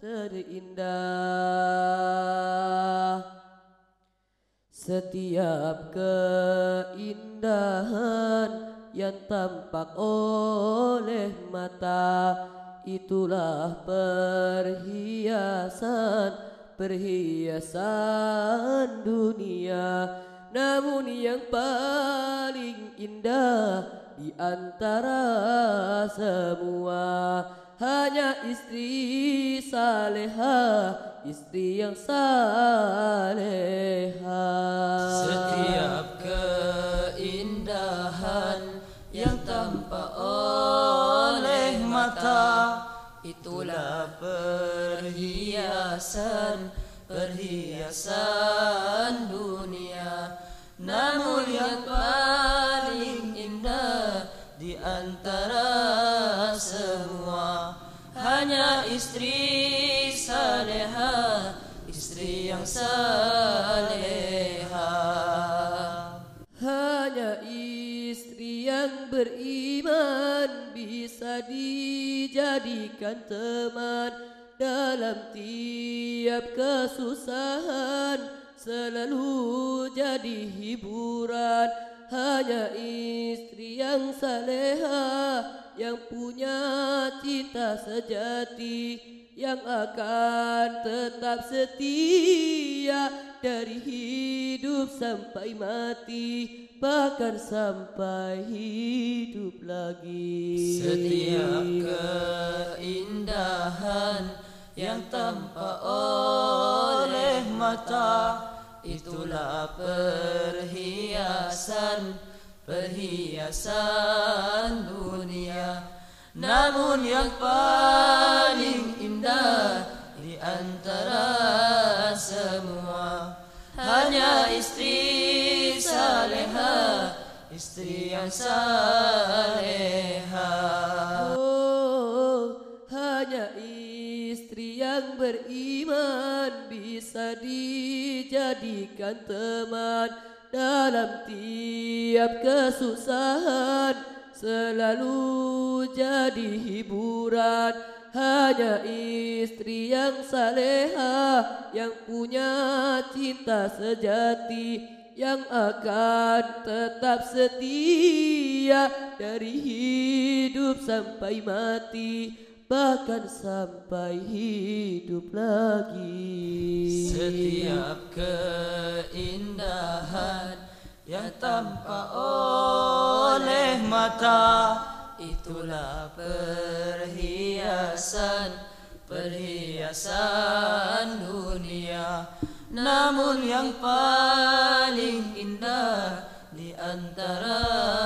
terindah. Setiap keindahan yang tampak oleh mata Itulah perhiasan, perhiasan dunia. Namun yang paling indah di antara semua hanya istri saleha, istri yang saleha. Setiap keindahan yang tampak oleh mata itulah perhiasan perhiasan dunia. Namun yang paling indah di antara semua hanya istri saleha istri yang saleha. Hanya istri yang beriman bisa dijadikan teman dalam tiap kesusahan selalu jadi hiburan hanya istri yang saleha yang punya cinta sejati yang akan tetap setia dari hidup sampai mati bahkan sampai hidup lagi. Setiap keindahan yang tampak oleh mata itulah perhiasan perhiasan dunia. Namun yang paling indah di antara semua hanya istri saleha istri yang saleha beriman bisa dijadikan teman dalam tiap kesusahan selalu jadi hiburan. Hanya istri yang saleha yang punya cinta sejati yang akan tetap setia dari hidup sampai mati bahkan sampai hidup lagi. Setiap keindahan yang tampak oleh mata itulah perhiasan perhiasan dunia. Namun yang paling indah di antara